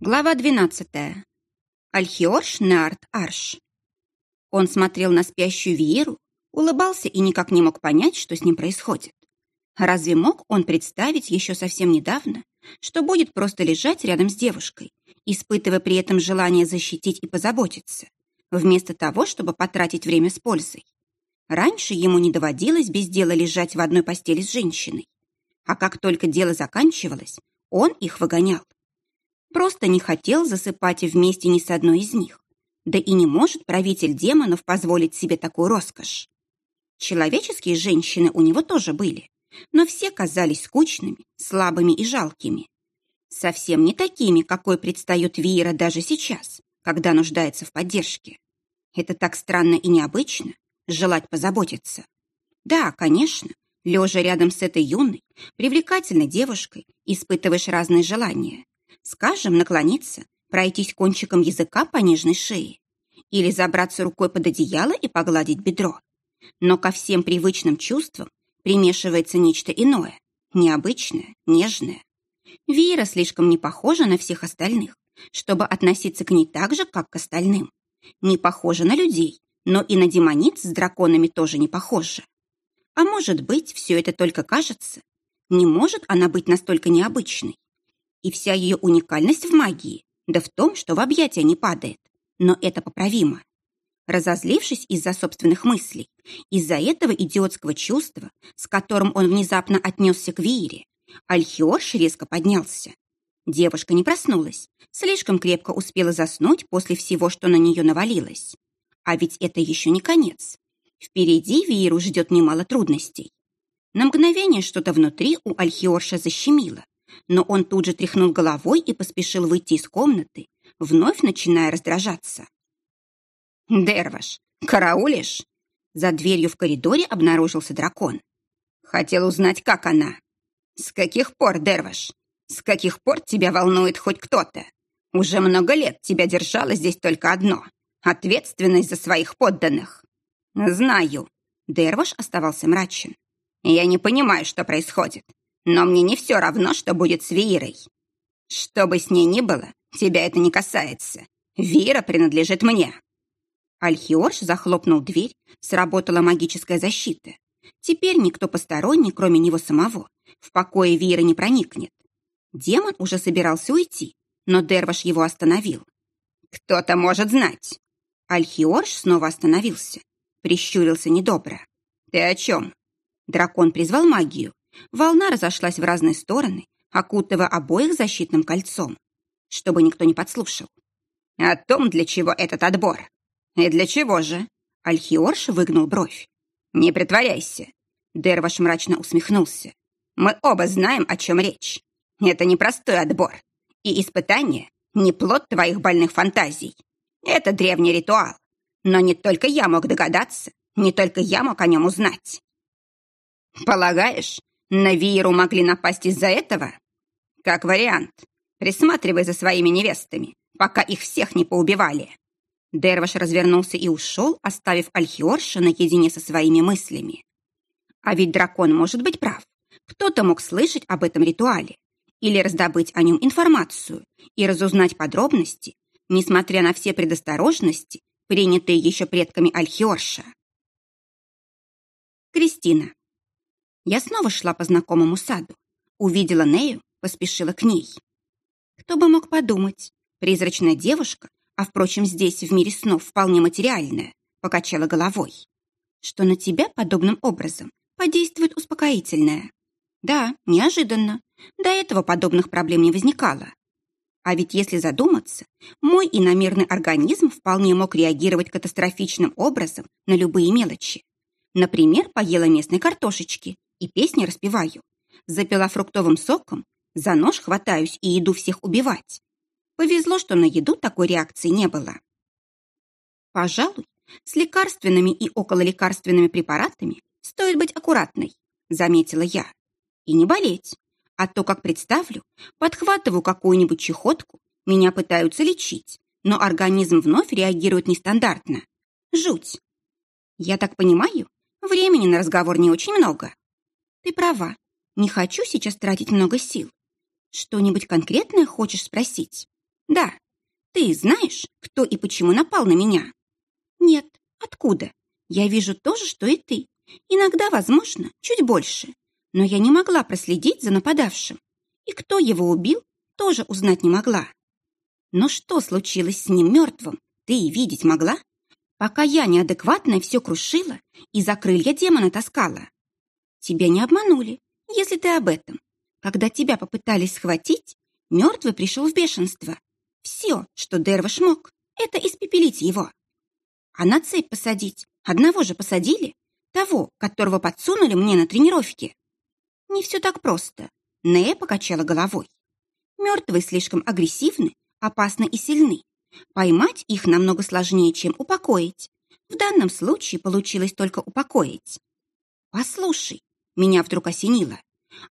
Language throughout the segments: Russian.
Глава 12. Альхиорш Нарт Арш. Он смотрел на спящую Виеру, улыбался и никак не мог понять, что с ним происходит. Разве мог он представить еще совсем недавно, что будет просто лежать рядом с девушкой, испытывая при этом желание защитить и позаботиться, вместо того, чтобы потратить время с пользой? Раньше ему не доводилось без дела лежать в одной постели с женщиной. А как только дело заканчивалось, он их выгонял. Просто не хотел засыпать вместе ни с одной из них. Да и не может правитель демонов позволить себе такую роскошь. Человеческие женщины у него тоже были, но все казались скучными, слабыми и жалкими. Совсем не такими, какой предстает Виера даже сейчас, когда нуждается в поддержке. Это так странно и необычно, желать позаботиться. Да, конечно, лежа рядом с этой юной, привлекательной девушкой, испытываешь разные желания. Скажем, наклониться, пройтись кончиком языка по нежной шее или забраться рукой под одеяло и погладить бедро. Но ко всем привычным чувствам примешивается нечто иное, необычное, нежное. Вера слишком не похожа на всех остальных, чтобы относиться к ней так же, как к остальным. Не похожа на людей, но и на демониц с драконами тоже не похожа. А может быть, все это только кажется? Не может она быть настолько необычной. И вся ее уникальность в магии, да в том, что в объятия не падает. Но это поправимо. Разозлившись из-за собственных мыслей, из-за этого идиотского чувства, с которым он внезапно отнесся к Виере, Альхиорш резко поднялся. Девушка не проснулась, слишком крепко успела заснуть после всего, что на нее навалилось. А ведь это еще не конец. Впереди Виеру ждет немало трудностей. На мгновение что-то внутри у Альхиорша защемило, но он тут же тряхнул головой и поспешил выйти из комнаты, вновь начиная раздражаться. «Дерваш, караулишь?» За дверью в коридоре обнаружился дракон. Хотел узнать, как она. «С каких пор, Дерваш? С каких пор тебя волнует хоть кто-то? Уже много лет тебя держало здесь только одно — ответственность за своих подданных». «Знаю». Дерваш оставался мрачен. «Я не понимаю, что происходит. Но мне не все равно, что будет с Вирой. Что бы с ней ни было, тебя это не касается. Вира принадлежит мне». Альхиорш захлопнул дверь, сработала магическая защита. Теперь никто посторонний, кроме него самого, в покое Вира не проникнет. Демон уже собирался уйти, но Дерваш его остановил. «Кто-то может знать!» Альхиорш снова остановился, прищурился недобро. «Ты о чем?» Дракон призвал магию, Волна разошлась в разные стороны, окутывая обоих защитным кольцом, чтобы никто не подслушал. «О том, для чего этот отбор. И для чего же?» Альхиорш выгнул бровь. «Не притворяйся!» Дерваш мрачно усмехнулся. «Мы оба знаем, о чем речь. Это не простой отбор. И испытание — не плод твоих больных фантазий. Это древний ритуал. Но не только я мог догадаться, не только я мог о нем узнать. Полагаешь, на Виеру могли напасть из-за этого? Как вариант. Присматривай за своими невестами, пока их всех не поубивали. Дерваш развернулся и ушел, оставив Альхиорша наедине со своими мыслями. А ведь дракон может быть прав. Кто-то мог слышать об этом ритуале или раздобыть о нем информацию и разузнать подробности, несмотря на все предосторожности, принятые еще предками Альхиорша. Кристина. Я снова шла по знакомому саду. Увидела Нею, поспешила к ней. Кто бы мог подумать, призрачная девушка, а, впрочем, здесь, в мире снов, вполне материальная, покачала головой, что на тебя подобным образом подействует успокоительное. Да, неожиданно. До этого подобных проблем не возникало. А ведь если задуматься, мой иномерный организм вполне мог реагировать катастрофичным образом на любые мелочи. Например, поела местной картошечки и песни распеваю. Запила фруктовым соком, за нож хватаюсь и иду всех убивать. Повезло, что на еду такой реакции не было. Пожалуй, с лекарственными и окололекарственными препаратами стоит быть аккуратной, заметила я. И не болеть. А то, как представлю, подхватываю какую-нибудь чехотку, меня пытаются лечить, но организм вновь реагирует нестандартно. Жуть. Я так понимаю, времени на разговор не очень много. Ты права. Не хочу сейчас тратить много сил. Что-нибудь конкретное хочешь спросить? Да. Ты знаешь, кто и почему напал на меня? Нет. Откуда? Я вижу то же, что и ты. Иногда, возможно, чуть больше. Но я не могла проследить за нападавшим. И кто его убил, тоже узнать не могла. Но что случилось с ним мертвым, ты и видеть могла? Пока я неадекватная все крушила и за крылья демона таскала. Тебя не обманули, если ты об этом. Когда тебя попытались схватить, мертвый пришел в бешенство. Все, что Дерваш мог, это испепелить его. А на цепь посадить одного же посадили, того, которого подсунули мне на тренировке. Не все так просто. Нея покачала головой. Мертвые слишком агрессивны, опасны и сильны. Поймать их намного сложнее, чем упокоить. В данном случае получилось только упокоить. Послушай, меня вдруг осенило.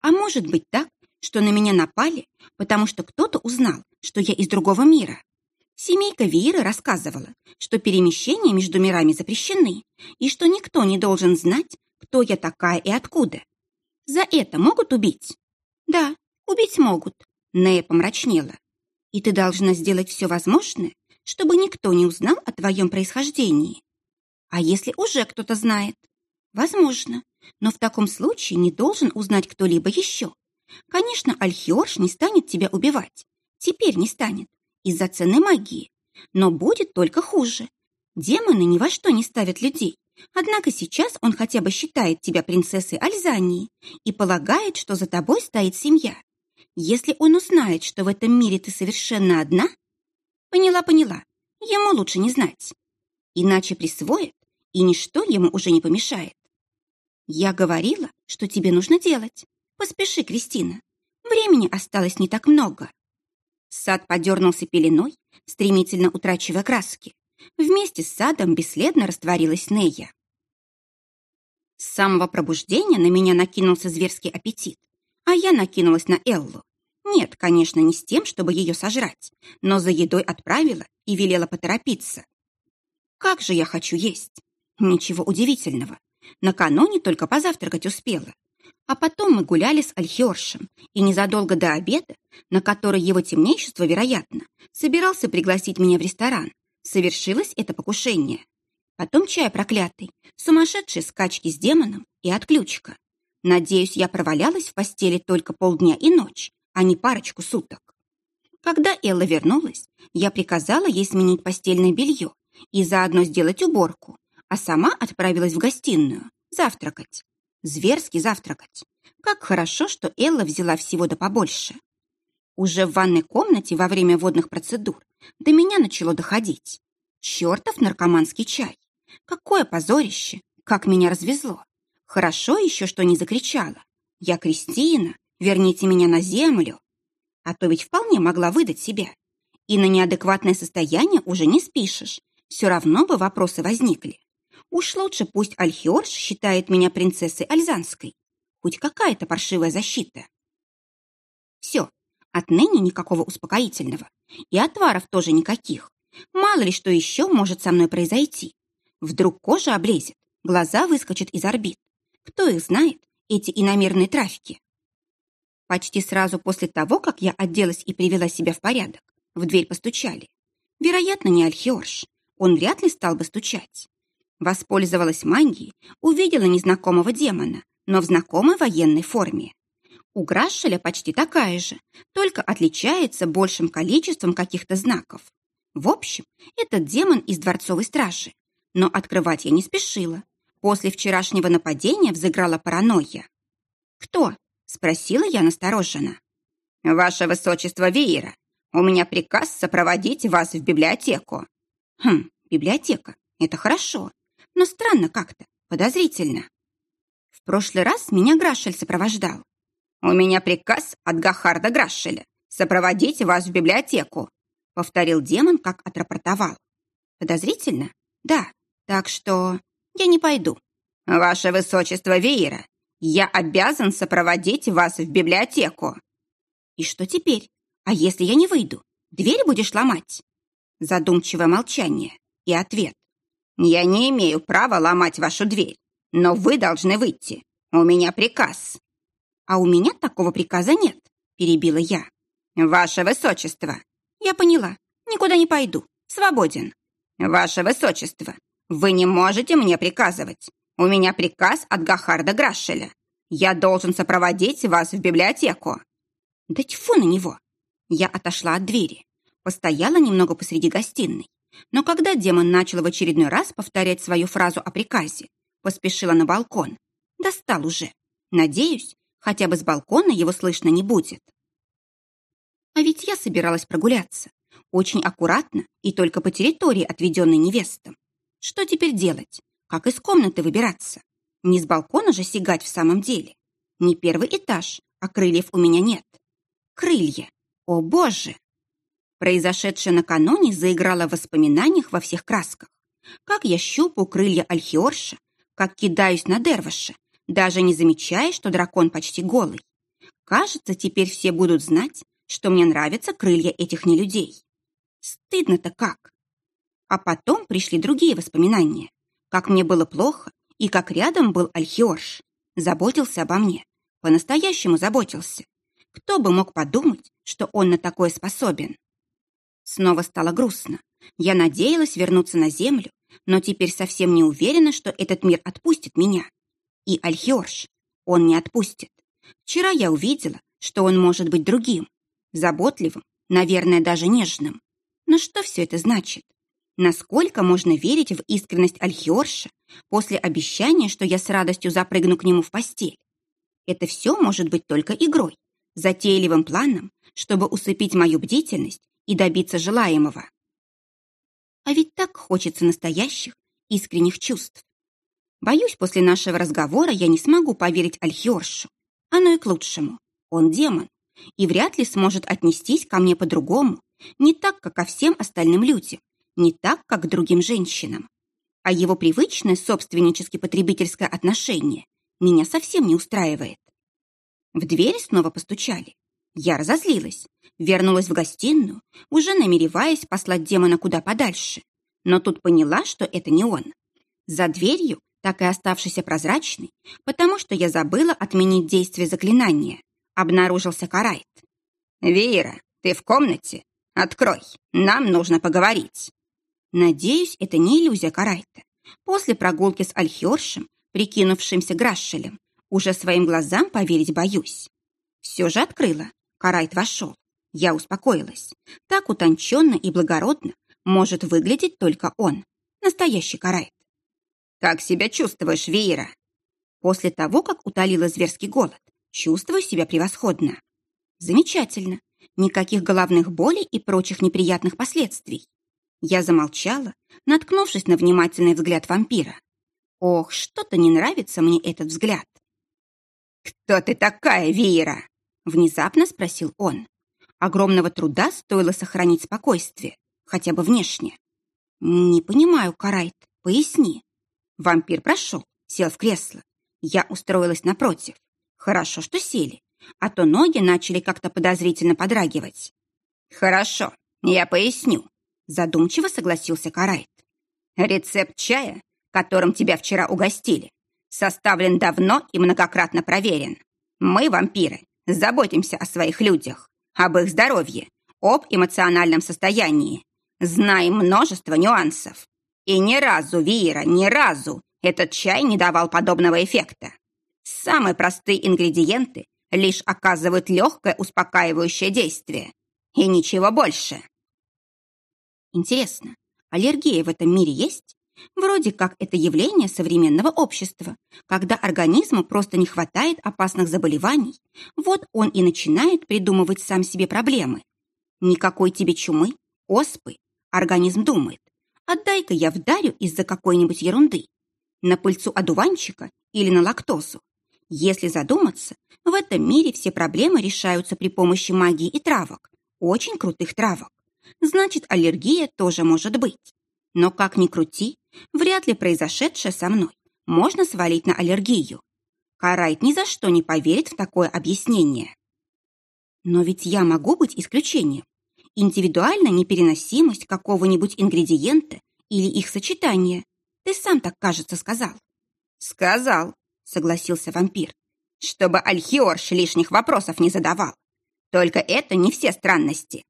А может быть так, что на меня напали, потому что кто-то узнал, что я из другого мира. Семейка Виры рассказывала, что перемещения между мирами запрещены и что никто не должен знать, кто я такая и откуда. За это могут убить? Да, убить могут. Нея помрачнела. И ты должна сделать все возможное, чтобы никто не узнал о твоем происхождении. А если уже кто-то знает? Возможно, но в таком случае не должен узнать кто-либо еще. Конечно, Альхиорш не станет тебя убивать. Теперь не станет, из-за ценной магии. Но будет только хуже. Демоны ни во что не ставят людей. Однако сейчас он хотя бы считает тебя принцессой Альзании и полагает, что за тобой стоит семья. Если он узнает, что в этом мире ты совершенно одна... Поняла, поняла. Ему лучше не знать. Иначе присвоит, и ничто ему уже не помешает. Я говорила, что тебе нужно делать. Поспеши, Кристина. Времени осталось не так много. Сад подернулся пеленой, стремительно утрачивая краски. Вместе с садом бесследно растворилась Нея. С самого пробуждения на меня накинулся зверский аппетит, а я накинулась на Эллу. Нет, конечно, не с тем, чтобы ее сожрать, но за едой отправила и велела поторопиться. Как же я хочу есть! Ничего удивительного. Накануне только позавтракать успела. А потом мы гуляли с Альхиоршем, и незадолго до обеда, на который его темнейшество, вероятно, собирался пригласить меня в ресторан, совершилось это покушение. Потом чай проклятый, сумасшедшие скачки с демоном и отключка. Надеюсь, я провалялась в постели только полдня и ночь, а не парочку суток. Когда Элла вернулась, я приказала ей сменить постельное белье и заодно сделать уборку, а сама отправилась в гостиную завтракать. Зверски завтракать. Как хорошо, что Элла взяла всего да побольше. Уже в ванной комнате во время водных процедур до меня начало доходить. Чертов наркоманский чай. Какое позорище! Как меня развезло! Хорошо еще, что не закричала. Я Кристина, Верните меня на землю. А то ведь вполне могла выдать себя. И на неадекватное состояние уже не спишешь. Все равно бы вопросы возникли. Уж лучше пусть Альхиорш считает меня принцессой Альзанской. Хоть какая-то паршивая защита. Все, отныне никакого успокоительного. И отваров тоже никаких. Мало ли что еще может со мной произойти. Вдруг кожа облезет, глаза выскочат из орбит. Кто их знает, эти иномерные трафики? Почти сразу после того, как я оделась и привела себя в порядок, в дверь постучали. Вероятно, не Альхиорш. Он вряд ли стал бы стучать. Воспользовалась магией, увидела незнакомого демона, но в знакомой военной форме. У Грашеля почти такая же, только отличается большим количеством каких-то знаков. В общем, этот демон из дворцовой стражи. Но открывать я не спешила. После вчерашнего нападения взыграла паранойя. «Кто?» Спросила я настороженно. «Ваше высочество Веера, у меня приказ сопроводить вас в библиотеку». «Хм, библиотека, это хорошо, но странно как-то, подозрительно». В прошлый раз меня Грашель сопровождал. «У меня приказ от Гахарда Грашеля сопроводить вас в библиотеку», повторил демон, как отрапортовал. «Подозрительно? Да, так что я не пойду». «Ваше высочество Веера, я обязан сопроводить вас в библиотеку. И что теперь? А если я не выйду? Дверь будешь ломать? Задумчивое молчание и ответ. Я не имею права ломать вашу дверь, но вы должны выйти. У меня приказ. А у меня такого приказа нет, перебила я. Ваше высочество, Я поняла. Никуда не пойду. Свободен. Ваше Высочество, вы не можете мне приказывать. У меня приказ от Гахарда Грашеля. Я должен сопроводить вас в библиотеку. Да тьфу на него. Я отошла от двери. Постояла немного посреди гостиной. Но когда демон начал в очередной раз повторять свою фразу о приказе, поспешила на балкон. Достал уже. Надеюсь, хотя бы с балкона его слышно не будет. А ведь я собиралась прогуляться. Очень аккуратно и только по территории, отведенной невестам. Что теперь делать? Как из комнаты выбираться? Не с балкона же сигать в самом деле. Не первый этаж, а крыльев у меня нет. Крылья. О, боже! Произошедшее накануне заиграло в воспоминаниях во всех красках. Как я щупаю крылья Альхиорша, как кидаюсь на Дерваша, даже не замечая, что дракон почти голый. Кажется, теперь все будут знать, что мне нравятся крылья этих нелюдей. Стыдно-то как. А потом пришли другие воспоминания. Как мне было плохо, и как рядом был Альхиорш. Заботился обо мне. По-настоящему заботился. Кто бы мог подумать, что он на такое способен? Снова стало грустно. Я надеялась вернуться на землю, но теперь совсем не уверена, что этот мир отпустит меня. И Альхиорш, он не отпустит. Вчера я увидела, что он может быть другим, заботливым, наверное, даже нежным. Но что все это значит? Насколько можно верить в искренность Альхиорша после обещания, что я с радостью запрыгну к нему в постель? Это все может быть только игрой, затейливым планом, чтобы усыпить мою бдительность и добиться желаемого. А ведь так хочется настоящих, искренних чувств. Боюсь, после нашего разговора я не смогу поверить Альхиоршу. Оно и к лучшему. Он демон, и вряд ли сможет отнестись ко мне по-другому, не так, как ко всем остальным людям, не так, как к другим женщинам. А его привычное собственнически-потребительское отношение меня совсем не устраивает. В дверь снова постучали. Я разозлилась, вернулась в гостиную, уже намереваясь послать демона куда подальше. Но тут поняла, что это не он. За дверью, так и оставшейся прозрачной, потому что я забыла отменить действие заклинания, обнаружился Карайт. «Веера, ты в комнате? Открой, нам нужно поговорить». Надеюсь, это не иллюзия Карайта. После прогулки с Альхиоршем, прикинувшимся Грашелем, уже своим глазам поверить боюсь. Все же открыла. Карайт вошел. Я успокоилась. Так утонченно и благородно может выглядеть только он, настоящий Карайт. «Как себя чувствуешь, Веера?» После того, как утолила зверский голод, чувствую себя превосходно. Замечательно. Никаких головных болей и прочих неприятных последствий. Я замолчала, наткнувшись на внимательный взгляд вампира. Ох, что-то не нравится мне этот взгляд. «Кто ты такая, Вира?» Внезапно спросил он. Огромного труда стоило сохранить спокойствие, хотя бы внешне. «Не понимаю, Карайт, поясни». Вампир прошел, сел в кресло. Я устроилась напротив. Хорошо, что сели, а то ноги начали как-то подозрительно подрагивать. «Хорошо, я поясню», — задумчиво согласился Карайт. «Рецепт чая, которым тебя вчера угостили, составлен давно и многократно проверен. Мы, вампиры, заботимся о своих людях, об их здоровье, об эмоциональном состоянии. Знаем множество нюансов. И ни разу, Вира, ни разу этот чай не давал подобного эффекта. Самые простые ингредиенты лишь оказывают легкое успокаивающее действие. И ничего больше. Интересно, аллергия в этом мире есть? Вроде как это явление современного общества, когда организму просто не хватает опасных заболеваний, вот он и начинает придумывать сам себе проблемы. Никакой тебе чумы, оспы. Организм думает, отдай-ка я вдарю из-за какой-нибудь ерунды. На пыльцу одуванчика или на лактозу. Если задуматься, в этом мире все проблемы решаются при помощи магии и травок, очень крутых травок. Значит, аллергия тоже может быть. Но как ни крути, вряд ли произошедшее со мной можно свалить на аллергию. Карайт ни за что не поверит в такое объяснение. Но ведь я могу быть исключением. Индивидуальная непереносимость какого-нибудь ингредиента или их сочетание. Ты сам так, кажется, сказал. Сказал, согласился вампир. Чтобы Альхиорш лишних вопросов не задавал. Только это не все странности.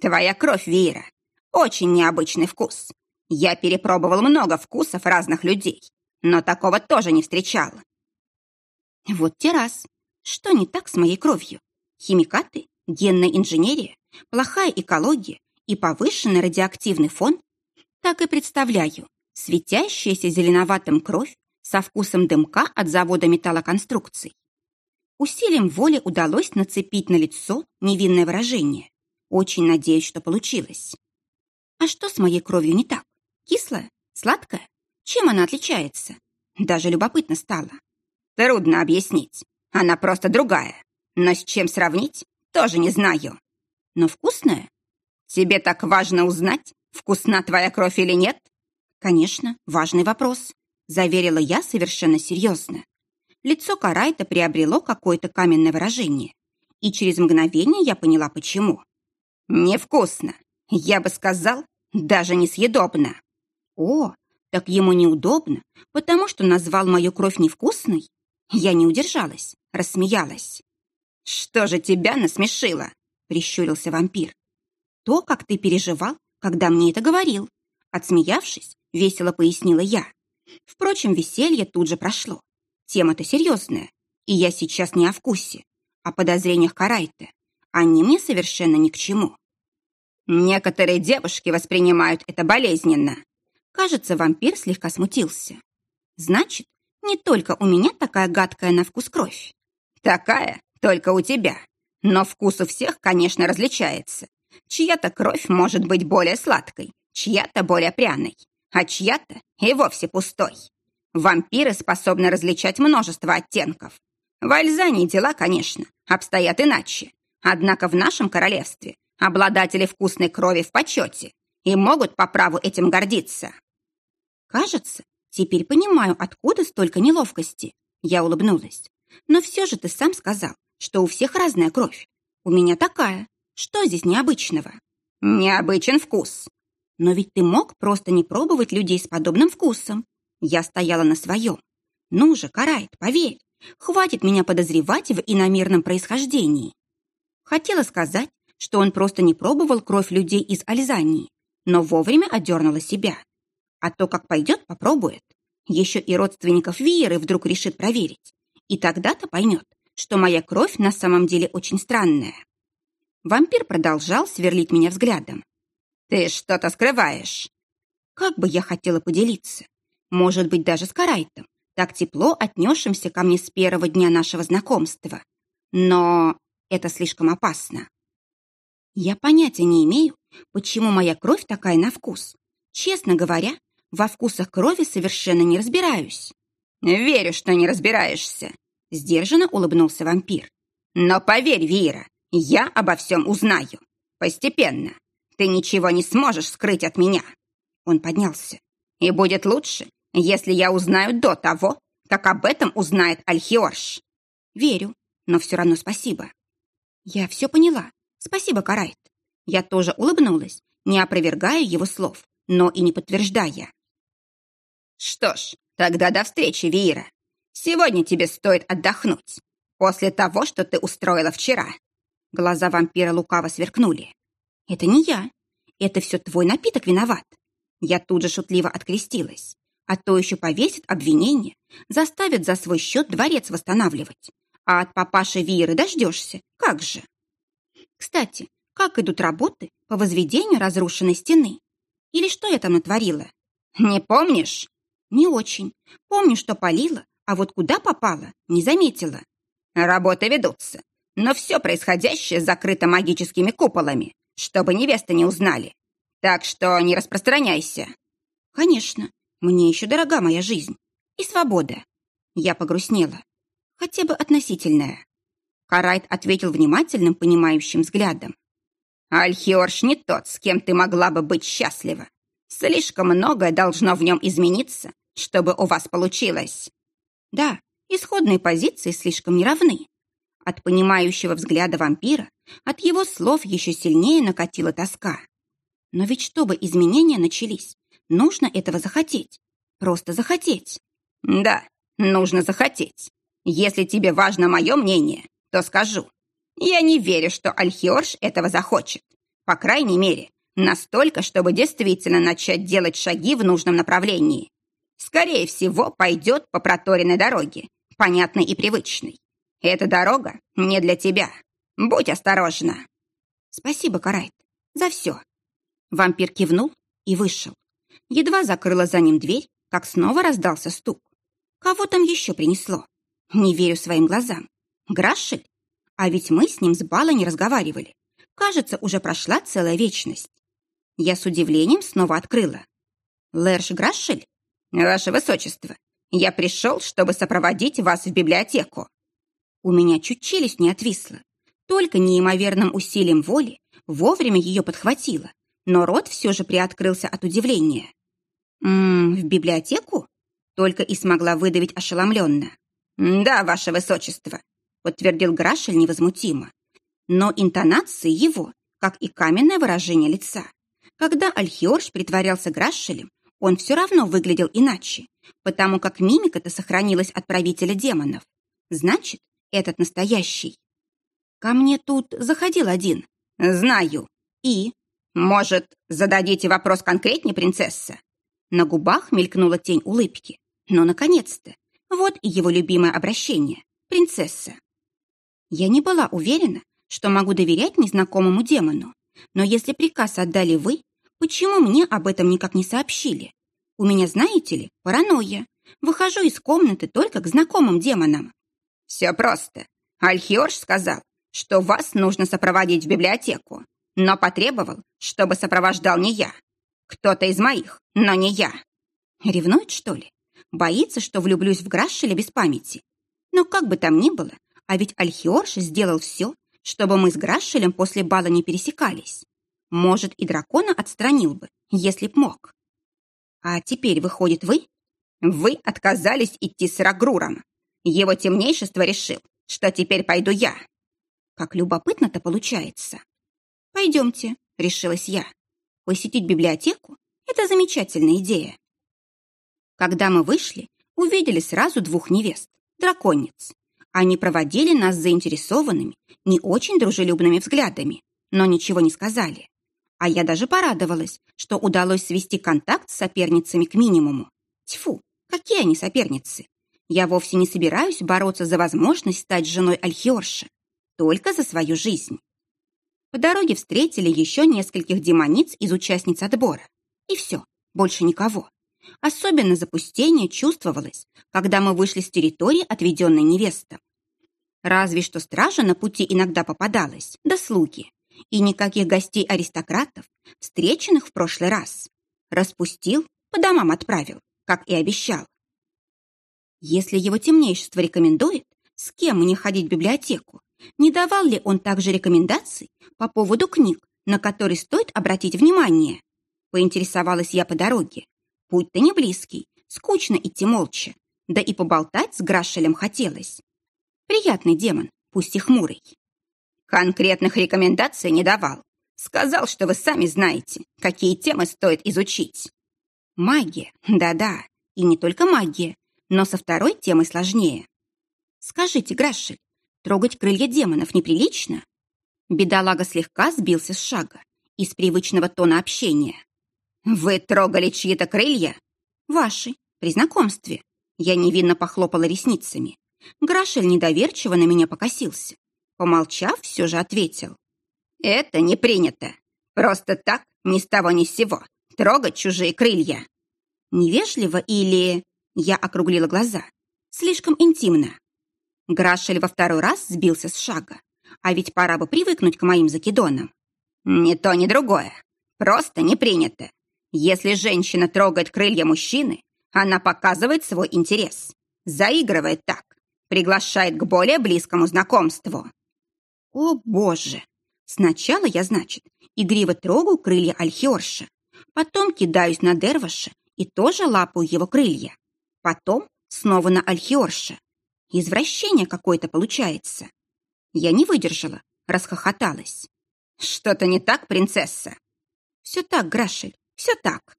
Твоя кровь, Вера. Очень необычный вкус. Я перепробовал много вкусов разных людей, но такого тоже не встречал. Вот те раз. Что не так с моей кровью? Химикаты, генная инженерия, плохая экология и повышенный радиоактивный фон? Так и представляю. Светящаяся зеленоватым кровь со вкусом дымка от завода металлоконструкций. Усилием воли удалось нацепить на лицо невинное выражение. Очень надеюсь, что получилось. А что с моей кровью не так? Кислая? Сладкая? Чем она отличается? Даже любопытно стало. Трудно объяснить. Она просто другая. Но с чем сравнить, тоже не знаю. Но вкусная? Тебе так важно узнать, вкусна твоя кровь или нет? Конечно, важный вопрос. Заверила я совершенно серьезно. Лицо Карайта приобрело какое-то каменное выражение. И через мгновение я поняла, почему. «Невкусно. Я бы сказал, даже несъедобно». «О, так ему неудобно, потому что назвал мою кровь невкусной?» Я не удержалась, рассмеялась. «Что же тебя насмешило?» — прищурился вампир. «То, как ты переживал, когда мне это говорил». Отсмеявшись, весело пояснила я. Впрочем, веселье тут же прошло. Тема-то серьезная, и я сейчас не о вкусе, о подозрениях Карайта. Они мне совершенно ни к чему. Некоторые девушки воспринимают это болезненно. Кажется, вампир слегка смутился. Значит, не только у меня такая гадкая на вкус кровь. Такая только у тебя. Но вкус у всех, конечно, различается. Чья-то кровь может быть более сладкой, чья-то более пряной, а чья-то и вовсе пустой. Вампиры способны различать множество оттенков. В Альзании дела, конечно, обстоят иначе. Однако в нашем королевстве обладатели вкусной крови в почете и могут по праву этим гордиться. Кажется, теперь понимаю, откуда столько неловкости. Я улыбнулась. Но все же ты сам сказал, что у всех разная кровь. У меня такая. Что здесь необычного? Необычен вкус. Но ведь ты мог просто не пробовать людей с подобным вкусом. Я стояла на своем. Ну же, Карайт, поверь, хватит меня подозревать в иномерном происхождении. Хотела сказать, что он просто не пробовал кровь людей из Альзании, но вовремя одернула себя. А то, как пойдет, попробует. Еще и родственников Виеры вдруг решит проверить. И тогда-то поймет, что моя кровь на самом деле очень странная. Вампир продолжал сверлить меня взглядом. «Ты что-то скрываешь?» Как бы я хотела поделиться. Может быть, даже с Карайтом, так тепло отнесшимся ко мне с первого дня нашего знакомства. Но это слишком опасно. Я понятия не имею, почему моя кровь такая на вкус. Честно говоря, во вкусах крови совершенно не разбираюсь. «Верю, что не разбираешься», — сдержанно улыбнулся вампир. «Но поверь, Вира, я обо всем узнаю. Постепенно. Ты ничего не сможешь скрыть от меня». Он поднялся. «И будет лучше, если я узнаю до того, как об этом узнает Альхиорш. Верю, но все равно спасибо. Я все поняла. Спасибо, Карайт. Я тоже улыбнулась, не опровергая его слов, но и не подтверждая. Что ж, тогда до встречи, Вира. Сегодня тебе стоит отдохнуть. После того, что ты устроила вчера. Глаза вампира лукаво сверкнули. Это не я. Это все твой напиток виноват. Я тут же шутливо открестилась. А то еще повесит обвинение, заставит за свой счет дворец восстанавливать. А от папаши Виеры дождешься. Как же? Кстати, как идут работы по возведению разрушенной стены? Или что я там натворила? Не помнишь? Не очень. Помню, что полила, а вот куда попала, не заметила. Работы ведутся, но все происходящее закрыто магическими куполами, чтобы невесты не узнали. Так что не распространяйся. Конечно, мне еще дорога моя жизнь и свобода. Я погрустнела. Хотя бы относительная. Карайт ответил внимательным, понимающим взглядом. «Альхиорш не тот, с кем ты могла бы быть счастлива. Слишком многое должно в нем измениться, чтобы у вас получилось». Да, исходные позиции слишком неравны. От понимающего взгляда вампира, от его слов еще сильнее накатила тоска. Но ведь чтобы изменения начались, Нужно этого захотеть. Просто захотеть. Да, нужно захотеть. Если тебе важно мое мнение, то скажу. Я не верю, что Альхиорш этого захочет. По крайней мере, настолько, чтобы действительно начать делать шаги в нужном направлении. Скорее всего, пойдет по проторенной дороге, понятной и привычной. Эта дорога не для тебя. Будь осторожна. Спасибо, Карайт, за все. Вампир кивнул и вышел. Едва закрыла за ним дверь, как снова раздался стук. Кого там еще принесло? Не верю своим глазам. Грашель? А ведь мы с ним с бала не разговаривали. Кажется, уже прошла целая вечность. Я с удивлением снова открыла. Лерш Грашель? Ваше Высочество, я пришел, чтобы сопроводить вас в библиотеку. У меня чуть челюсть не отвисла. Только неимоверным усилием воли вовремя ее подхватила, но рот все же приоткрылся от удивления. «М -м, в библиотеку?» Только и смогла выдавить ошеломленно. «Да, ваше высочество», — подтвердил Грашель невозмутимо. Но интонации его, как и каменное выражение лица. Когда Альхиорш притворялся Грашелем, он все равно выглядел иначе, потому как мимика-то сохранилась от правителя демонов. Значит, этот настоящий. Ко мне тут заходил один. Знаю. И? Может, зададите вопрос конкретнее, принцесса? На губах мелькнула тень улыбки. Но, наконец-то, вот и его любимое обращение. Принцесса. Я не была уверена, что могу доверять незнакомому демону. Но если приказ отдали вы, почему мне об этом никак не сообщили? У меня, знаете ли, паранойя. Выхожу из комнаты только к знакомым демонам. Все просто. Альхиорж сказал, что вас нужно сопроводить в библиотеку, но потребовал, чтобы сопровождал не я. Кто-то из моих, но не я. Ревнует, что ли? Боится, что влюблюсь в Грашеля без памяти. Но как бы там ни было, а ведь Альхиорш сделал все, чтобы мы с Грашелем после бала не пересекались. Может, и дракона отстранил бы, если б мог. А теперь, выходит, вы? Вы отказались идти с Рагруром. Его темнейшество решил, что теперь пойду я. Как любопытно-то получается. Пойдемте, решилась я. Посетить библиотеку — это замечательная идея. Когда мы вышли, увидели сразу двух невест, драконниц. Они проводили нас заинтересованными, не очень дружелюбными взглядами, но ничего не сказали. А я даже порадовалась, что удалось свести контакт с соперницами к минимуму. Тьфу, какие они соперницы! Я вовсе не собираюсь бороться за возможность стать женой Альхиорши, только за свою жизнь. По дороге встретили еще нескольких демониц из участниц отбора. И все, больше никого. Особенно запустение чувствовалось, когда мы вышли с территории, отведенной невестам. Разве что стража на пути иногда попадалась, да слуги. И никаких гостей-аристократов, встреченных в прошлый раз. Распустил, по домам отправил, как и обещал. Если его темнейшество рекомендует, с кем мне ходить в библиотеку, не давал ли он также рекомендаций по поводу книг, на которые стоит обратить внимание? Поинтересовалась я по дороге. Путь-то не близкий, скучно идти молча, да и поболтать с Грашелем хотелось. Приятный демон, пусть и хмурый. Конкретных рекомендаций не давал. Сказал, что вы сами знаете, какие темы стоит изучить. Магия, да-да, и не только магия, но со второй темой сложнее. Скажите, Грашель, трогать крылья демонов неприлично? Бедолага слегка сбился с шага, из привычного тона общения. «Вы трогали чьи-то крылья?» «Ваши, при знакомстве». Я невинно похлопала ресницами. Грашель недоверчиво на меня покосился. Помолчав, все же ответил. «Это не принято. Просто так, ни с того ни с сего, трогать чужие крылья». «Невежливо или...» Я округлила глаза. «Слишком интимно». Грашель во второй раз сбился с шага. А ведь пора бы привыкнуть к моим закидонам. «Ни то, ни другое. Просто не принято. Если женщина трогает крылья мужчины, она показывает свой интерес, заигрывает так, приглашает к более близкому знакомству. О, боже! Сначала я, значит, игриво трогаю крылья Альхиорша, потом кидаюсь на Дерваша и тоже лапаю его крылья, потом снова на Альхиорша. Извращение какое-то получается. Я не выдержала, расхохоталась. Что-то не так, принцесса? Все так, Грашель, все так.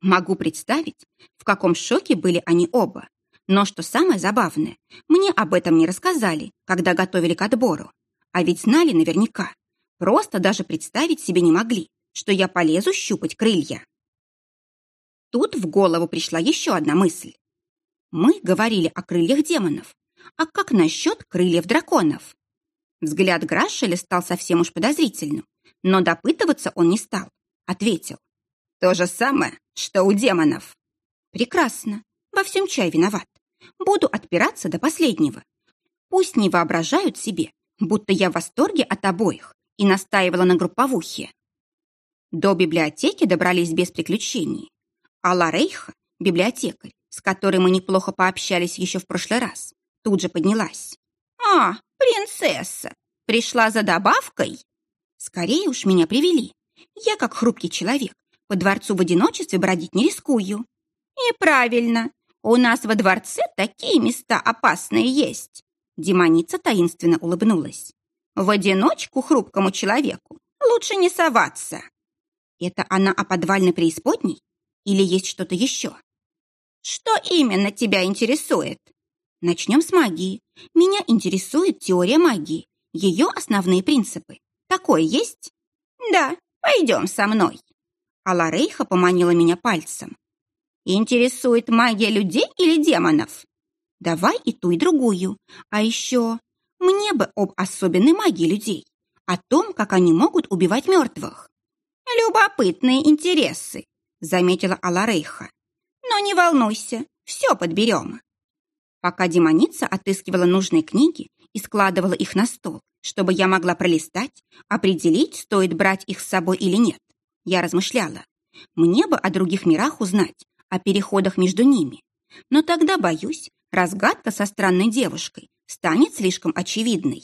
Могу представить, в каком шоке были они оба. Но что самое забавное, мне об этом не рассказали, когда готовили к отбору. А ведь знали наверняка. Просто даже представить себе не могли, что я полезу щупать крылья. Тут в голову пришла еще одна мысль. Мы говорили о крыльях демонов. А как насчет крыльев драконов? Взгляд Грашеля стал совсем уж подозрительным, но допытываться он не стал. Ответил. То же самое, что у демонов. Прекрасно. Во всем чай виноват. Буду отпираться до последнего. Пусть не воображают себе, будто я в восторге от обоих и настаивала на групповухе. До библиотеки добрались без приключений. Алла Рейха, библиотекарь, с которой мы неплохо пообщались еще в прошлый раз, тут же поднялась. «А, принцесса, пришла за добавкой?» «Скорее уж меня привели. Я, как хрупкий человек, по дворцу в одиночестве бродить не рискую». «И правильно. У нас во дворце такие места опасные есть». Демоница таинственно улыбнулась. «В одиночку хрупкому человеку лучше не соваться». «Это она о подвальной преисподней? Или есть что-то еще?» «Что именно тебя интересует?» «Начнем с магии. Меня интересует теория магии, ее основные принципы. Такое есть?» «Да, пойдем со мной». А Рейха поманила меня пальцем. «Интересует магия людей или демонов?» «Давай и ту, и другую. А еще мне бы об особенной магии людей, о том, как они могут убивать мертвых». «Любопытные интересы», — заметила Аларейха. «Но не волнуйся, все подберем». Пока демоница отыскивала нужные книги и складывала их на стол, чтобы я могла пролистать, определить, стоит брать их с собой или нет, я размышляла. Мне бы о других мирах узнать, о переходах между ними. Но тогда, боюсь, разгадка со странной девушкой станет слишком очевидной.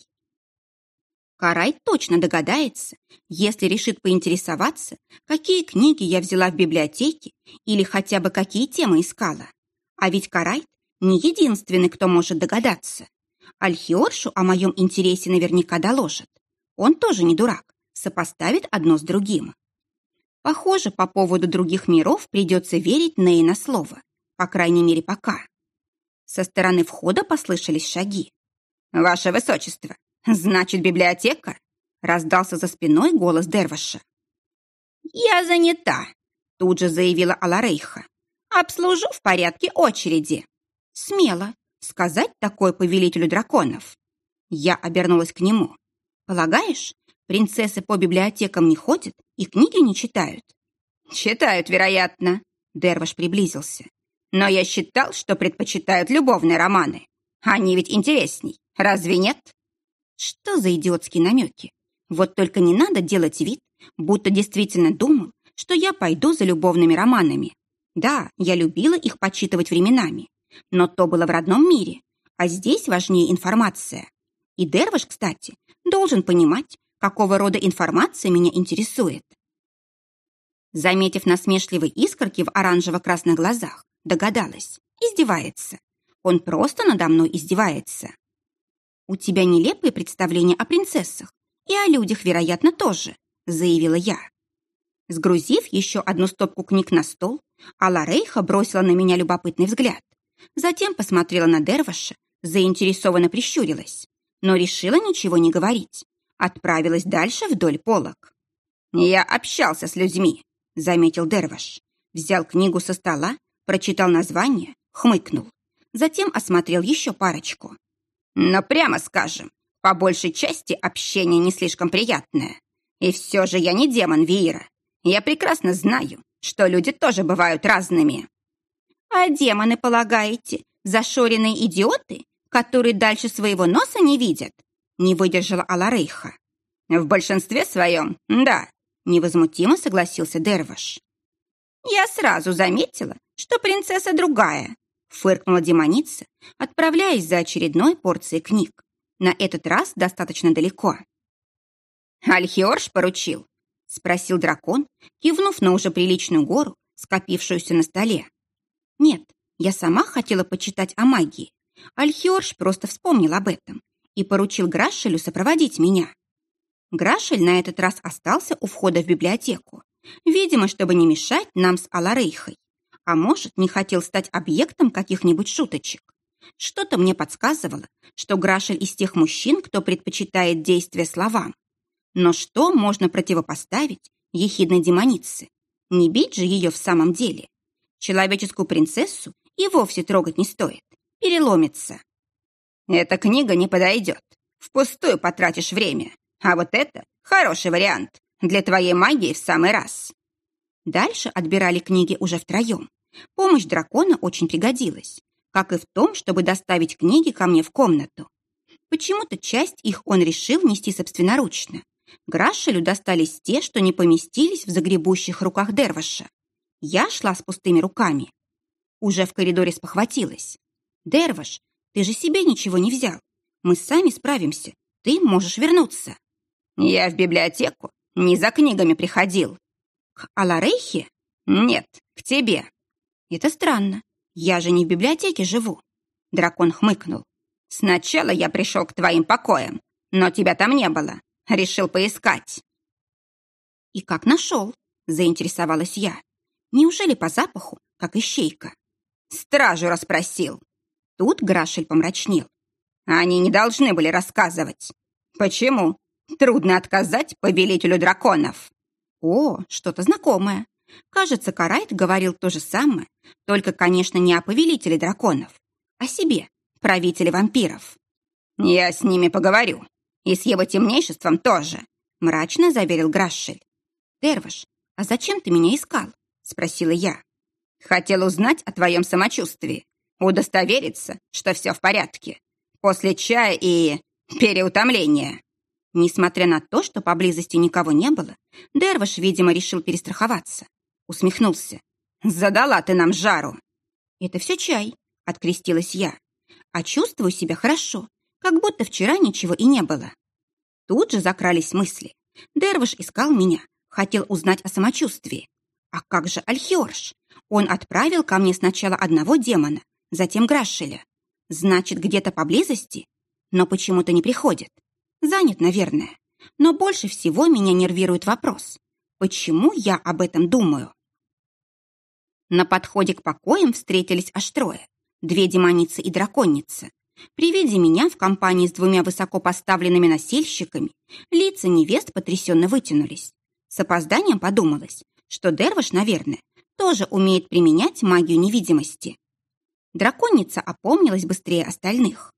Карай точно догадается, если решит поинтересоваться, какие книги я взяла в библиотеке или хотя бы какие темы искала. А ведь Карай не единственный, кто может догадаться. Альхиоршу о моем интересе наверняка доложит. Он тоже не дурак, сопоставит одно с другим. Похоже, по поводу других миров придется верить Ней на слово, по крайней мере, пока. Со стороны входа послышались шаги. «Ваше высочество, значит, библиотека?» раздался за спиной голос Дерваша. «Я занята», — тут же заявила Аларейха. «Обслужу в порядке очереди». «Смело сказать такое повелителю драконов». Я обернулась к нему. «Полагаешь, Принцессы по библиотекам не ходят и книги не читают. Читают, вероятно. Дерваш приблизился. Но я считал, что предпочитают любовные романы. Они ведь интересней, разве нет? Что за идиотские намеки? Вот только не надо делать вид, будто действительно думал, что я пойду за любовными романами. Да, я любила их почитывать временами, но то было в родном мире, а здесь важнее информация. И Дерваш, кстати, должен понимать, какого рода информация меня интересует. Заметив насмешливые искорки в оранжево-красных глазах, догадалась. Издевается. Он просто надо мной издевается. «У тебя нелепые представления о принцессах. И о людях, вероятно, тоже», — заявила я. Сгрузив еще одну стопку книг на стол, Алла Рейха бросила на меня любопытный взгляд. Затем посмотрела на Дерваша, заинтересованно прищурилась, но решила ничего не говорить отправилась дальше вдоль полок. «Я общался с людьми», — заметил Дерваш. Взял книгу со стола, прочитал название, хмыкнул. Затем осмотрел еще парочку. «Но прямо скажем, по большей части общение не слишком приятное. И все же я не демон Виира. Я прекрасно знаю, что люди тоже бывают разными». «А демоны, полагаете, зашоренные идиоты, которые дальше своего носа не видят?» Не выдержала Аларейха. В большинстве своем, да, невозмутимо согласился Дерваш. Я сразу заметила, что принцесса другая, фыркнула демоница, отправляясь за очередной порцией книг. На этот раз достаточно далеко. «Альхиорш поручил?» — спросил дракон, кивнув на уже приличную гору, скопившуюся на столе. «Нет, я сама хотела почитать о магии. Альхиорш просто вспомнил об этом и поручил Грашелю сопроводить меня. Грашель на этот раз остался у входа в библиотеку, видимо, чтобы не мешать нам с Аларейхой. А может, не хотел стать объектом каких-нибудь шуточек. Что-то мне подсказывало, что Грашель из тех мужчин, кто предпочитает действия словам. Но что можно противопоставить ехидной демонице? Не бить же ее в самом деле. Человеческую принцессу и вовсе трогать не стоит. Переломится. Эта книга не подойдет. Впустую потратишь время. А вот это хороший вариант. Для твоей магии в самый раз. Дальше отбирали книги уже втроем. Помощь дракона очень пригодилась, как и в том, чтобы доставить книги ко мне в комнату. Почему-то часть их он решил нести собственноручно. Грашелю достались те, что не поместились в загребущих руках Дерваша. Я шла с пустыми руками. Уже в коридоре спохватилась. «Дерваш, ты же себе ничего не взял. Мы сами справимся. Ты можешь вернуться». «Я в библиотеку не за книгами приходил». «К Аларейхе?» «Нет, к тебе». «Это странно. Я же не в библиотеке живу». Дракон хмыкнул. «Сначала я пришел к твоим покоям, но тебя там не было. Решил поискать». «И как нашел?» – заинтересовалась я. «Неужели по запаху, как ищейка?» «Стражу расспросил». Тут Грашель помрачнел. «Они не должны были рассказывать. Почему? Трудно отказать повелителю драконов». «О, что-то знакомое. Кажется, Карайт говорил то же самое, только, конечно, не о повелителе драконов, а себе, правителе вампиров». «Я с ними поговорю. И с его темнейшеством тоже», — мрачно заверил Грашель. «Дерваш, а зачем ты меня искал?» — спросила я. «Хотел узнать о твоем самочувствии, удостовериться, что все в порядке. После чая и переутомления». Несмотря на то, что поблизости никого не было, Дерваш, видимо, решил перестраховаться. Усмехнулся. «Задала ты нам жару!» «Это все чай», — открестилась я. «А чувствую себя хорошо, как будто вчера ничего и не было. Тут же закрались мысли. Дервиш искал меня, хотел узнать о самочувствии. А как же Альхиорш? Он отправил ко мне сначала одного демона, затем Грашеля. Значит, где-то поблизости? Но почему-то не приходит. Занят, наверное. Но больше всего меня нервирует вопрос. Почему я об этом думаю? На подходе к покоям встретились аж трое. Две демоницы и драконица. При виде меня в компании с двумя высоко поставленными носильщиками лица невест потрясенно вытянулись. С опозданием подумалось, что Дерваш, наверное, тоже умеет применять магию невидимости. Драконица опомнилась быстрее остальных.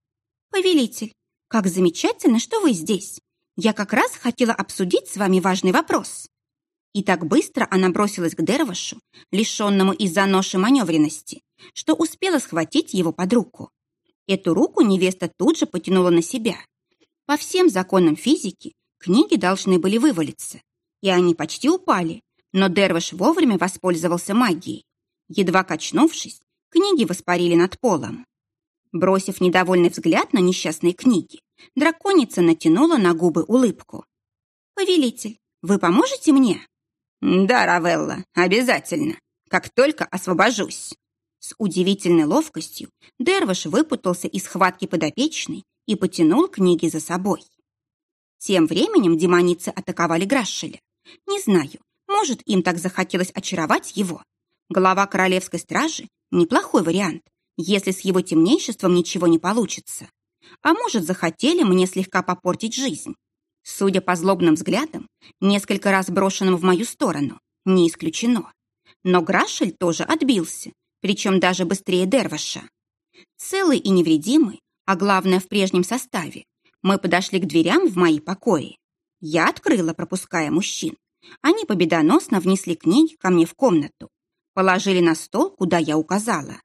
«Повелитель, как замечательно, что вы здесь. Я как раз хотела обсудить с вами важный вопрос». И так быстро она бросилась к Дервашу, лишенному из-за ноши маневренности, что успела схватить его под руку. Эту руку невеста тут же потянула на себя. По всем законам физики книги должны были вывалиться, и они почти упали, но Дервиш вовремя воспользовался магией. Едва качнувшись, книги воспарили над полом. Бросив недовольный взгляд на несчастные книги, драконица натянула на губы улыбку. «Повелитель, вы поможете мне?» «Да, Равелла, обязательно, как только освобожусь». С удивительной ловкостью Дервиш выпутался из схватки подопечной и потянул книги за собой. Тем временем демоницы атаковали Грашеля. Не знаю, может, им так захотелось очаровать его. Глава королевской стражи – неплохой вариант, если с его темнейшеством ничего не получится. А может, захотели мне слегка попортить жизнь. Судя по злобным взглядам, несколько раз брошенным в мою сторону, не исключено. Но Грашель тоже отбился, причем даже быстрее Дерваша. Целый и невредимый, а главное в прежнем составе, мы подошли к дверям в мои покои. Я открыла, пропуская мужчин. Они победоносно внесли книги ко мне в комнату, положили на стол, куда я указала.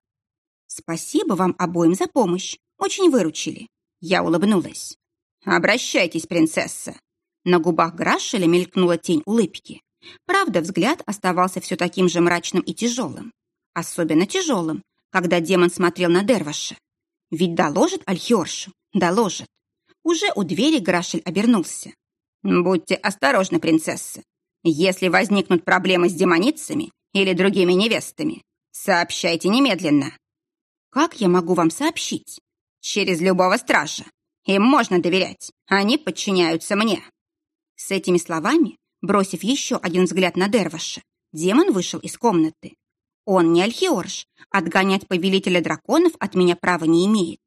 «Спасибо вам обоим за помощь, очень выручили». Я улыбнулась. «Обращайтесь, принцесса». На губах Грашеля мелькнула тень улыбки. Правда, взгляд оставался все таким же мрачным и тяжелым. Особенно тяжелым, когда демон смотрел на Дерваша. Ведь доложит Альхиоршу, доложит. Уже у двери Грашель обернулся. «Будьте осторожны, принцесса. Если возникнут проблемы с демоницами или другими невестами, сообщайте немедленно». «Как я могу вам сообщить?» «Через любого стража. Им можно доверять. Они подчиняются мне». С этими словами, бросив еще один взгляд на Дерваша, демон вышел из комнаты. Он не Альхиорж, отгонять повелителя драконов от меня права не имеет.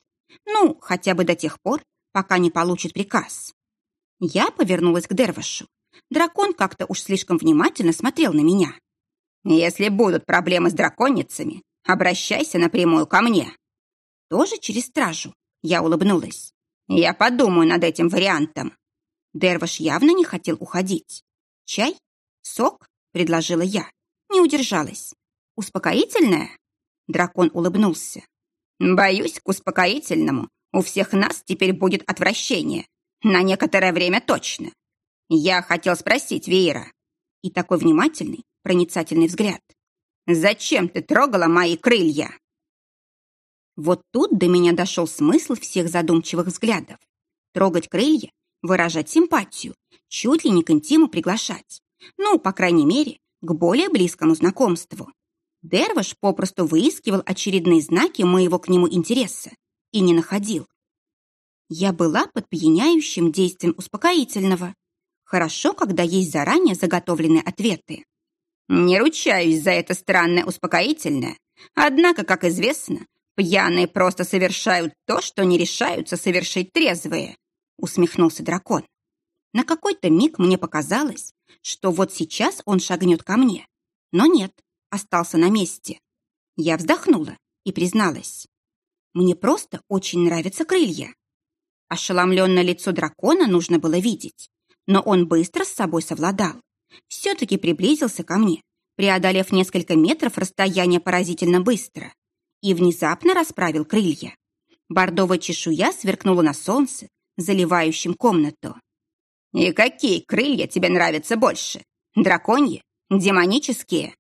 Ну, хотя бы до тех пор, пока не получит приказ. Я повернулась к Дервашу. Дракон как-то уж слишком внимательно смотрел на меня. «Если будут проблемы с драконницами, обращайся напрямую ко мне». «Тоже через стражу?» Я улыбнулась. «Я подумаю над этим вариантом». Дерваш явно не хотел уходить. «Чай? Сок?» — предложила я. Не удержалась. «Успокоительное?» Дракон улыбнулся. «Боюсь, к успокоительному у всех нас теперь будет отвращение. На некоторое время точно. Я хотел спросить Веера. И такой внимательный, проницательный взгляд. «Зачем ты трогала мои крылья?» Вот тут до меня дошел смысл всех задумчивых взглядов. Трогать крылья, выражать симпатию, чуть ли не к интиму приглашать. Ну, по крайней мере, к более близкому знакомству. Дерваш попросту выискивал очередные знаки моего к нему интереса и не находил. Я была под пьяняющим действием успокоительного. Хорошо, когда есть заранее заготовленные ответы. Не ручаюсь за это странное успокоительное. Однако, как известно, пьяные просто совершают то, что не решаются совершить трезвые, усмехнулся дракон. На какой-то миг мне показалось, что вот сейчас он шагнет ко мне. Но нет, остался на месте. Я вздохнула и призналась. Мне просто очень нравятся крылья. Ошеломленное лицо дракона нужно было видеть, но он быстро с собой совладал. Все-таки приблизился ко мне, преодолев несколько метров расстояния поразительно быстро, и внезапно расправил крылья. Бордовая чешуя сверкнула на солнце, заливающем комнату. «И какие крылья тебе нравятся больше? Драконьи? Демонические?»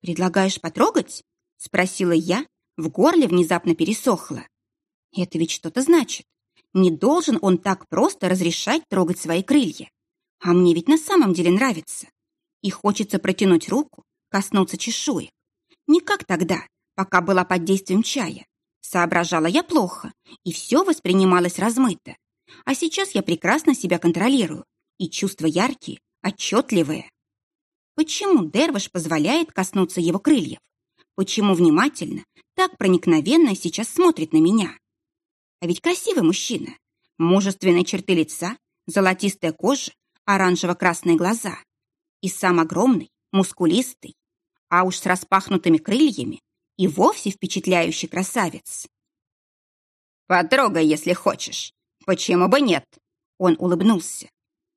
«Предлагаешь потрогать?» — спросила я, в горле внезапно пересохло. «Это ведь что-то значит. Не должен он так просто разрешать трогать свои крылья. А мне ведь на самом деле нравится. И хочется протянуть руку, коснуться чешуек. Не как тогда, пока была под действием чая. Соображала я плохо, и все воспринималось размыто. А сейчас я прекрасно себя контролирую, и чувства яркие, отчетливые. Почему Дерваш позволяет коснуться его крыльев? Почему внимательно, так проникновенно сейчас смотрит на меня? А ведь красивый мужчина. Мужественные черты лица, золотистая кожа, оранжево-красные глаза. И сам огромный, мускулистый, а уж с распахнутыми крыльями и вовсе впечатляющий красавец. «Потрогай, если хочешь. Почему бы нет?» Он улыбнулся.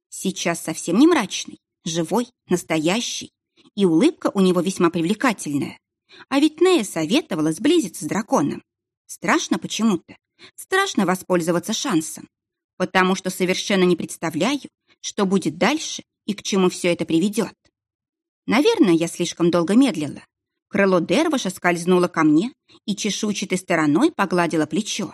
Сейчас совсем не мрачный, живой, настоящий, и улыбка у него весьма привлекательная. А ведь Нея советовала сблизиться с драконом. Страшно почему-то. Страшно воспользоваться шансом. Потому что совершенно не представляю, что будет дальше и к чему все это приведет. Наверное, я слишком долго медлила. Крыло Дерваша скользнуло ко мне и чешуйчатой стороной погладило плечо.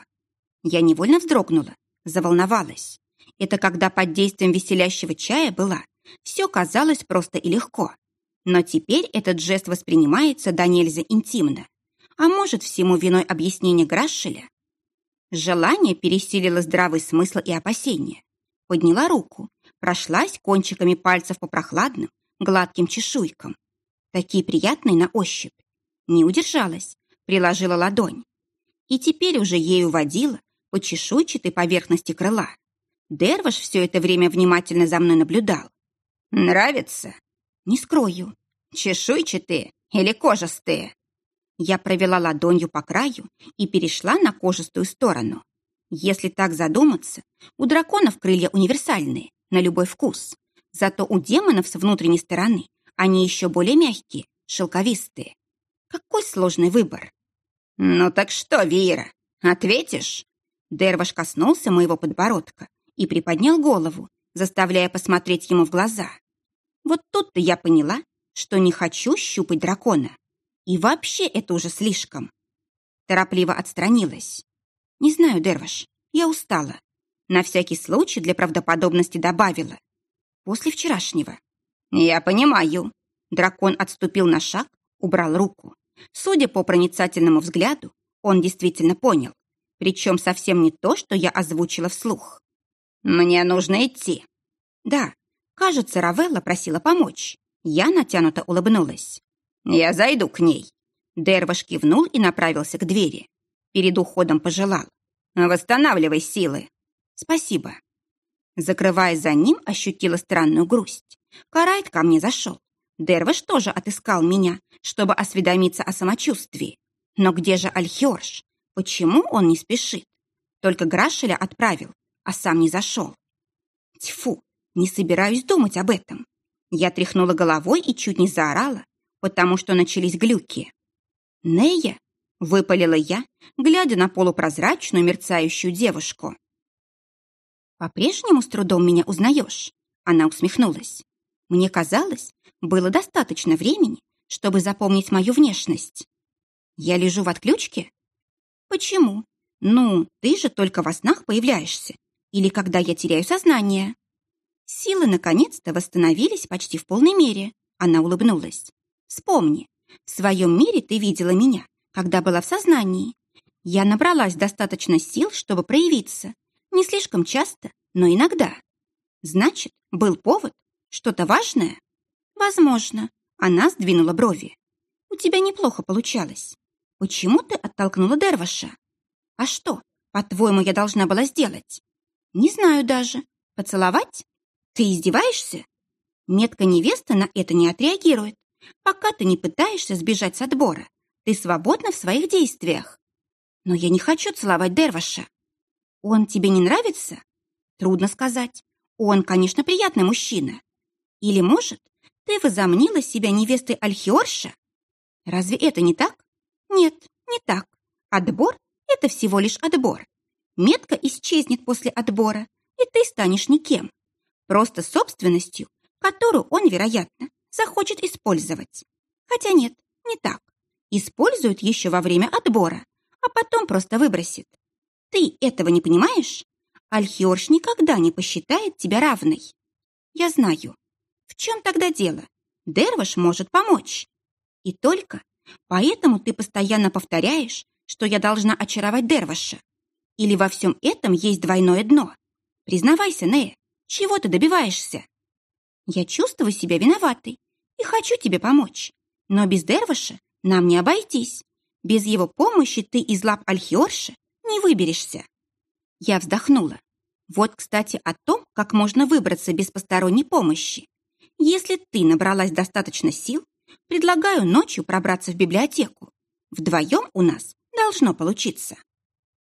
Я невольно вздрогнула, заволновалась. Это когда под действием веселящего чая была, все казалось просто и легко. Но теперь этот жест воспринимается до нельзя интимно. А может, всему виной объяснение Грашеля? Желание пересилило здравый смысл и опасения. Подняла руку, прошлась кончиками пальцев по прохладным, гладким чешуйкам. Такие приятные на ощупь. Не удержалась, приложила ладонь. И теперь уже ею водила по чешуйчатой поверхности крыла. Дерваш все это время внимательно за мной наблюдал. «Нравится?» «Не скрою». «Чешуйчатые или кожистые?» Я провела ладонью по краю и перешла на кожистую сторону. Если так задуматься, у драконов крылья универсальные, на любой вкус. Зато у демонов с внутренней стороны они еще более мягкие, шелковистые. Какой сложный выбор. «Ну так что, Вира, ответишь?» Дерваш коснулся моего подбородка и приподнял голову, заставляя посмотреть ему в глаза. Вот тут-то я поняла, что не хочу щупать дракона. И вообще это уже слишком. Торопливо отстранилась. Не знаю, Дерваш, я устала. На всякий случай для правдоподобности добавила. После вчерашнего. Я понимаю. Дракон отступил на шаг, убрал руку. Судя по проницательному взгляду, он действительно понял. Причем совсем не то, что я озвучила вслух. «Мне нужно идти». «Да, кажется, Равелла просила помочь». Я натянуто улыбнулась. «Я зайду к ней». Дерваш кивнул и направился к двери. Перед уходом пожелал. «Восстанавливай силы». «Спасибо». Закрывая за ним, ощутила странную грусть. Карайт ко мне зашел. Дервиш тоже отыскал меня, чтобы осведомиться о самочувствии. Но где же Альхиорш? Почему он не спешит? Только Грашеля отправил, а сам не зашел. Тьфу, не собираюсь думать об этом. Я тряхнула головой и чуть не заорала, потому что начались глюки. «Нея!» — выпалила я, глядя на полупрозрачную мерцающую девушку. «По-прежнему с трудом меня узнаешь?» Она усмехнулась. «Мне казалось, было достаточно времени, чтобы запомнить мою внешность. Я лежу в отключке?» «Почему? Ну, ты же только во снах появляешься. Или когда я теряю сознание?» Силы наконец-то восстановились почти в полной мере. Она улыбнулась. «Вспомни, в своем мире ты видела меня, когда была в сознании. Я набралась достаточно сил, чтобы проявиться, не слишком часто, но иногда. Значит, был повод? Что-то важное? Возможно. Она сдвинула брови. У тебя неплохо получалось. Почему ты оттолкнула Дерваша? А что, по-твоему, я должна была сделать? Не знаю даже. Поцеловать? Ты издеваешься? Метка невеста на это не отреагирует. Пока ты не пытаешься сбежать с отбора, ты свободна в своих действиях. Но я не хочу целовать Дерваша. Он тебе не нравится? Трудно сказать. Он, конечно, приятный мужчина. Или, может, ты возомнила себя невестой Альхиорша? Разве это не так? Нет, не так. Отбор — это всего лишь отбор. Метка исчезнет после отбора, и ты станешь никем. Просто собственностью, которую он, вероятно, захочет использовать. Хотя нет, не так. Использует еще во время отбора, а потом просто выбросит. Ты этого не понимаешь? Альхиорш никогда не посчитает тебя равной. Я знаю. В чем тогда дело? Дерваш может помочь. И только поэтому ты постоянно повторяешь, что я должна очаровать Дерваша. Или во всем этом есть двойное дно. Признавайся, Нея, чего ты добиваешься? Я чувствую себя виноватой и хочу тебе помочь. Но без Дерваша нам не обойтись. Без его помощи ты из лап Альхиорши не выберешься. Я вздохнула. Вот, кстати, о том, как можно выбраться без посторонней помощи. Если ты набралась достаточно сил, предлагаю ночью пробраться в библиотеку. Вдвоем у нас должно получиться.